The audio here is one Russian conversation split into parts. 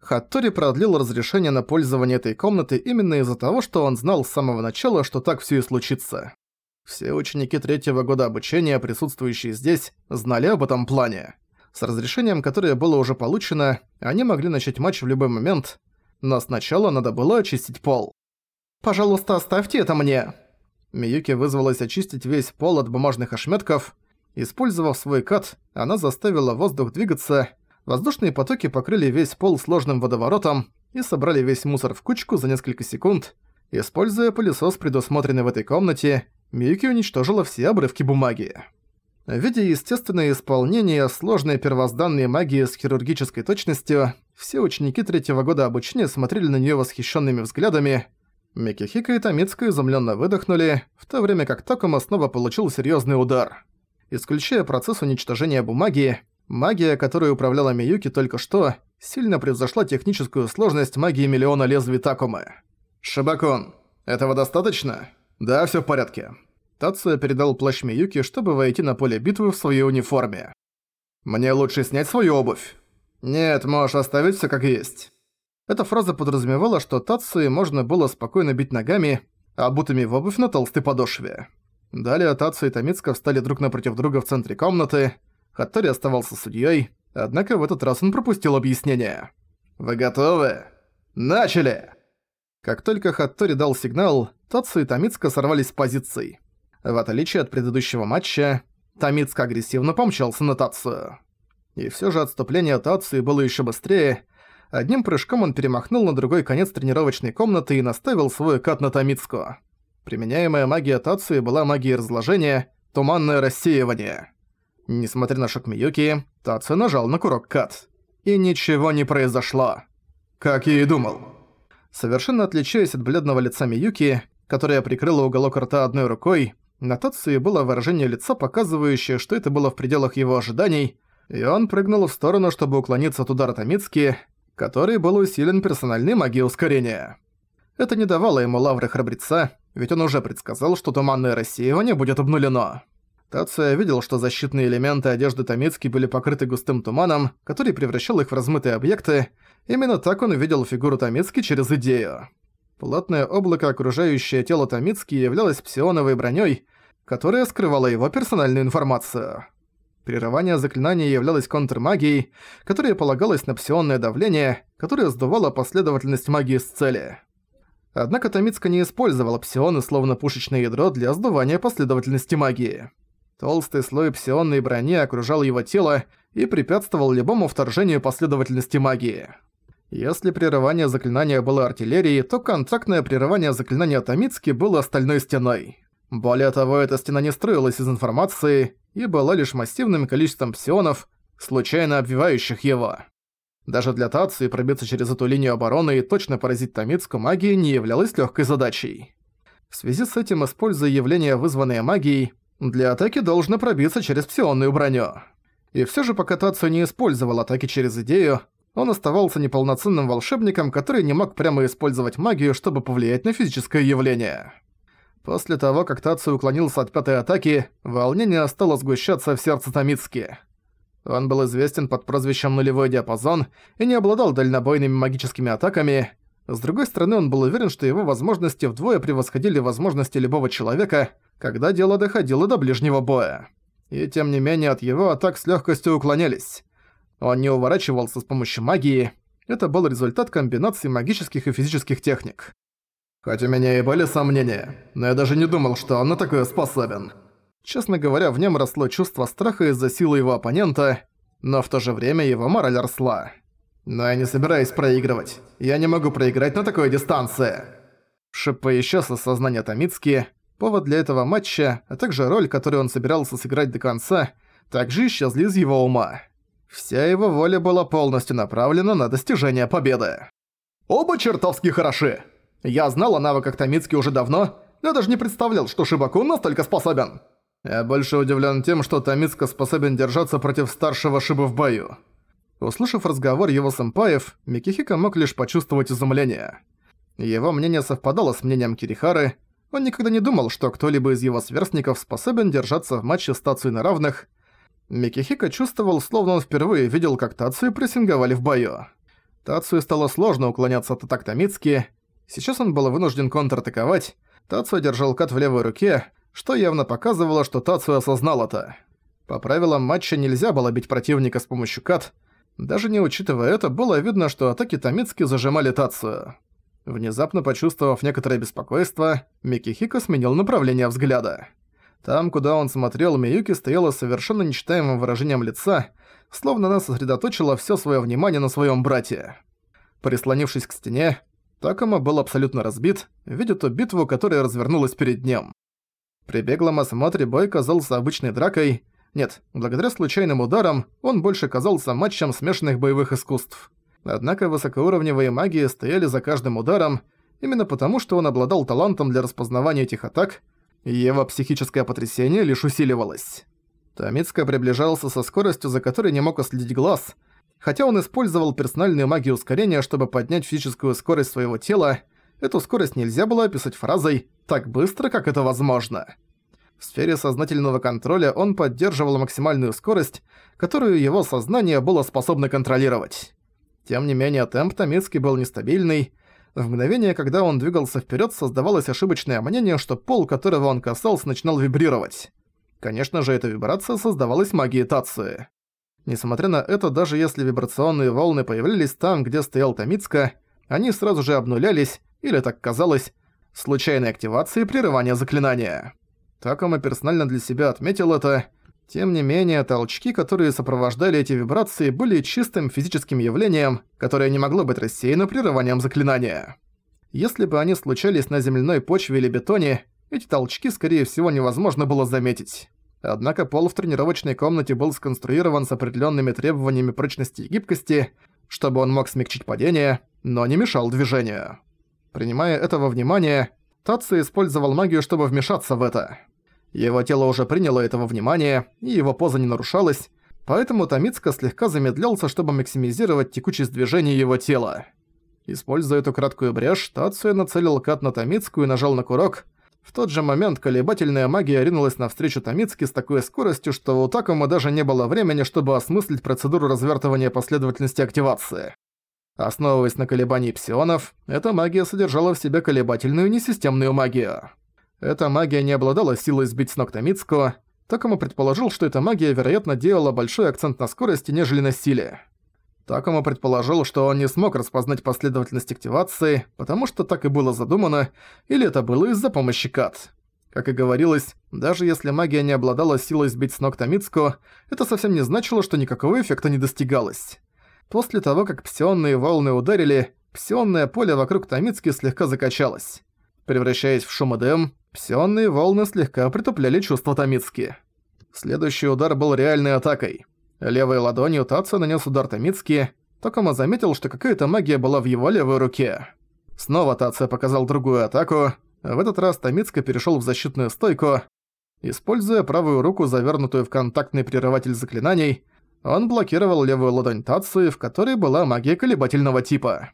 Хаттори продлил разрешение на пользование этой комнаты именно из-за того, что он знал с самого начала, что так всё и случится. Все ученики третьего года обучения, присутствующие здесь, знали об этом плане. С разрешением, которое было уже получено, они могли начать матч в любой момент, но сначала надо было очистить пол. «Пожалуйста, оставьте это мне!» Миюки вызвалась очистить весь пол от бумажных ошметков. Использовав свой кат, она заставила воздух двигаться, воздушные потоки покрыли весь пол сложным водоворотом и собрали весь мусор в кучку за несколько секунд. Используя пылесос, предусмотренный в этой комнате, Миюки уничтожила все обрывки бумаги. Видя естественное исполнение сложной первозданной магии с хирургической точностью, все ученики третьего года обучения смотрели на неё восхищенными взглядами. Микихика и Томицка изумленно выдохнули, в то время как Такума снова получил серьезный удар. Исключая процесс уничтожения бумаги, магия, которой управляла Миюки только что, сильно превзошла техническую сложность магии миллиона лезвий Такумы. «Шибакон, этого достаточно?» «Да, всё в порядке». Тацуя передал плащ Миюки, чтобы войти на поле битвы в своей униформе. «Мне лучше снять свою обувь». «Нет, можешь оставить всё как есть». Эта фраза подразумевала, что Тацуе можно было спокойно бить ногами, обутыми в обувь на толстой подошве. Далее Тацу и Томицка встали друг напротив друга в центре комнаты. Хаттори оставался судьей, однако в этот раз он пропустил объяснение. «Вы готовы? Начали!» Как только Хаттори дал сигнал, Тацу и Томицка сорвались с позиций. В отличие от предыдущего матча, Томицка агрессивно помчался на Тацу. И всё же отступление Тацу было ещё быстрее. Одним прыжком он перемахнул на другой конец тренировочной комнаты и наставил свой кат на Томицку. Применяемая магия Тацу была магией разложения, туманное рассеивание. Несмотря на шок Миюки, Тацу нажал на курок кат. И ничего не произошло. Как я и думал. Совершенно отличаясь от бледного лица Миюки, которая прикрыла уголок рта одной рукой, на Тацуе было выражение лица, показывающее, что это было в пределах его ожиданий, и он прыгнул в сторону, чтобы уклониться от удара Томицки, который был усилен персональной магией ускорения. Это не давало ему лавры храбреца, ведь он уже предсказал, что туманное рассеивание будет обнулено. Тацуя видел, что защитные элементы одежды Томицки были покрыты густым туманом, который превращал их в размытые объекты. Именно так он увидел фигуру Томицки через идею. Плотное облако, окружающее тело Томицки, являлось псионовой бронёй, которая скрывала его персональную информацию. Прерывание заклинания являлось контрмагией, которая полагалась на псионное давление, которое сдувало последовательность магии с цели. Однако Томицка не использовала псионы словно пушечное ядро для сдувания последовательности магии. Толстый слой псионной брони окружал его тело и препятствовал любому вторжению последовательности магии. Если прерывание заклинания было артиллерией, то контрактное прерывание заклинания Томицки было стальной стеной. Более того, эта стена не строилась из информации и была лишь массивным количеством псионов, случайно обвивающих его. Даже для Тации пробиться через эту линию обороны и точно поразить Томицку магией не являлось легкой задачей. В связи с этим, используя явление, вызванное магией, для атаки должно пробиться через псионную броню. И все же пока Тацию не использовал атаки через идею, он оставался неполноценным волшебником, который не мог прямо использовать магию, чтобы повлиять на физическое явление. После того, как Тацию уклонился от пятой атаки, волнение стало сгущаться в сердце Томицки. Он был известен под прозвищем «Нулевой диапазон» и не обладал дальнобойными магическими атаками. С другой стороны, он был уверен, что его возможности вдвое превосходили возможности любого человека, когда дело доходило до ближнего боя. И тем не менее от его атак с легкостью уклонялись. Он не уворачивался с помощью магии. Это был результат комбинации магических и физических техник. Хоть у меня и были сомнения, но я даже не думал, что он на такое способен. Честно говоря, в нем росло чувство страха из-за силы его оппонента, но в то же время его мораль росла. Но я не собираюсь проигрывать. Я не могу проиграть на такой дистанции. Шиппа исчез из сознания Томицки. Повод для этого матча, а также роль, которую он собирался сыграть до конца, также исчезли из его ума. Вся его воля была полностью направлена на достижение победы. Оба чертовски хороши. Я знал о навыках Томицки уже давно, но даже не представлял, что Шибакун настолько способен. Я больше удивлен тем, что Томицка способен держаться против старшего Шибы в бою. Услышав разговор его сэмпаев, Микихика мог лишь почувствовать изумление. Его мнение совпадало с мнением Кирихары, он никогда не думал, что кто-либо из его сверстников способен держаться в матче с Тацуей на равных, Микихика чувствовал, словно он впервые видел, как Тацию прессинговали в бою. Тацию стало сложно уклоняться от атак Тамицки. Сейчас он был вынужден контратаковать. Тацию держал кат в левой руке, что явно показывало, что Тацию осознал это. По правилам матча нельзя было бить противника с помощью кат. Даже не учитывая это, было видно, что атаки Тамицки зажимали Тацию. Внезапно почувствовав некоторое беспокойство, Микихико сменил направление взгляда. Там, куда он смотрел, Миюки стояла с совершенно нечитаемым выражением лица, словно она сосредоточила всё своё внимание на своём брате. Прислонившись к стене, Такома был абсолютно разбит, видя ту битву, которая развернулась перед ним. При беглом осмотре бой казался обычной дракой. Нет, благодаря случайным ударам он больше казался матчем смешанных боевых искусств. Однако высокоуровневые магии стояли за каждым ударом, именно потому, что он обладал талантом для распознавания этих атак, его психическое потрясение лишь усиливалось. Тамицка приближался со скоростью, за которой не мог уследить глаз. Хотя он использовал персональную магию ускорения, чтобы поднять физическую скорость своего тела, эту скорость нельзя было описать фразой «так быстро, как это возможно». В сфере сознательного контроля он поддерживал максимальную скорость, которую его сознание было способно контролировать. Тем не менее, темп Томицки был нестабильный. В мгновение, когда он двигался вперед, создавалось ошибочное мнение, что пол, которого он касался, начинал вибрировать. Конечно же, эта вибрация создавалась магией Тации. Несмотря на это, даже если вибрационные волны появлялись там, где стоял Томицка, они сразу же обнулялись, или так казалось, случайной активацией прерывания заклинания. Такома персонально для себя отметил это, тем не менее, толчки, которые сопровождали эти вибрации, были чистым физическим явлением, которое не могло быть рассеяно прерыванием заклинания. Если бы они случались на земляной почве или бетоне, эти толчки, скорее всего, невозможно было заметить. Однако пол в тренировочной комнате был сконструирован с определенными требованиями прочности и гибкости, чтобы он мог смягчить падение, но не мешал движению. Принимая это во внимание, Татсу использовал магию, чтобы вмешаться в это. Его тело уже приняло этого внимания, и его поза не нарушалась, поэтому Томицка слегка замедлялся, чтобы максимизировать текучесть движения его тела. Используя эту краткую брешь, Тацуя нацелил кат на Томицку и нажал на курок, в тот же момент колебательная магия ринулась навстречу Томицки с такой скоростью, что у Такому даже не было времени, чтобы осмыслить процедуру развертывания последовательности активации. Основываясь на колебании псионов, эта магия содержала в себе колебательную несистемную магию. Эта магия не обладала силой сбить с ног Томицку, Такому предположил, что эта магия, вероятно, делала большой акцент на скорости, нежели на силе. Такому предположил, что он не смог распознать последовательность активации, потому что так и было задумано, или это было из-за помощи Кат. Как и говорилось, даже если магия не обладала силой сбить с ног Томицку, это совсем не значило, что никакого эффекта не достигалось. После того, как псионные волны ударили, псионное поле вокруг Томицки слегка закачалось. Превращаясь в шум и дым, псионные волны слегка притупляли чувства Томицки. Следующий удар был реальной атакой. Левой ладонью Таца нанес удар Томицки, Токома заметил, что какая-то магия была в его левой руке. Снова Таца показал другую атаку, в этот раз Томицка перешел в защитную стойку. Используя правую руку, завернутую в контактный прерыватель заклинаний, он блокировал левую ладонь Тацию, в которой была магия колебательного типа.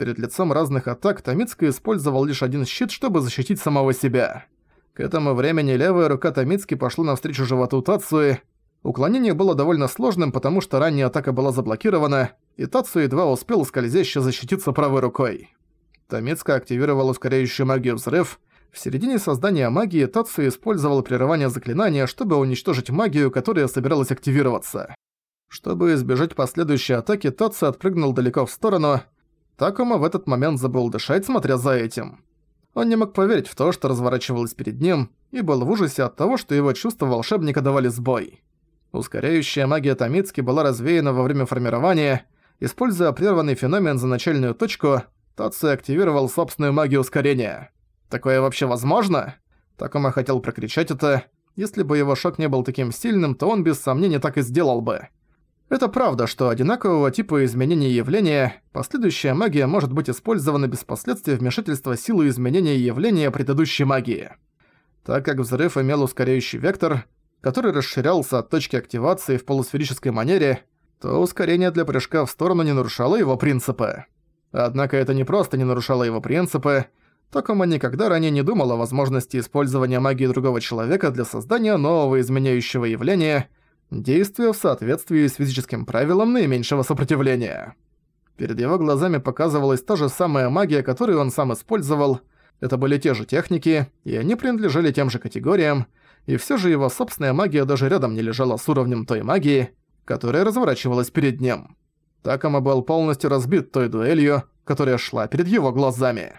Перед лицом разных атак Томицка использовал лишь один щит, чтобы защитить самого себя. К этому времени левая рука Томицки пошла навстречу животу Тацуи, Уклонение было довольно сложным, потому что ранняя атака была заблокирована, и Тацу едва успел скользяще защититься правой рукой. Томицка активировал ускоряющую магию взрыв. В середине создания магии Тацу использовал прерывание заклинания, чтобы уничтожить магию, которая собиралась активироваться. Чтобы избежать последующей атаки, Тацу отпрыгнул далеко в сторону. Такома в этот момент забыл дышать, смотря за этим. Он не мог поверить в то, что разворачивалось перед ним, и был в ужасе от того, что его чувства волшебника давали сбой. Ускоряющая магия Томицки была развеяна во время формирования. Используя прерванный феномен за начальную точку, Тацу активировал собственную магию ускорения. Такое вообще возможно? Такома хотел прокричать это. Если бы его шок не был таким сильным, то он без сомнения так и сделал бы. Это правда, что одинакового типа изменения явления, последующая магия может быть использована без последствий вмешательства силы изменения явления предыдущей магии. Так как взрыв имел ускоряющий вектор, который расширялся от точки активации в полусферической манере, то ускорение для прыжка в сторону не нарушало его принципы. Однако это не просто не нарушало его принципы, Токома никогда ранее не думал о возможности использования магии другого человека для создания нового изменяющего явления, действия в соответствии с физическим правилом наименьшего сопротивления. Перед его глазами показывалась та же самая магия, которую он сам использовал. Это были те же техники, и они принадлежали тем же категориям, и всё же его собственная магия даже рядом не лежала с уровнем той магии, которая разворачивалась перед ним. Такома был полностью разбит той дуэлью, которая шла перед его глазами.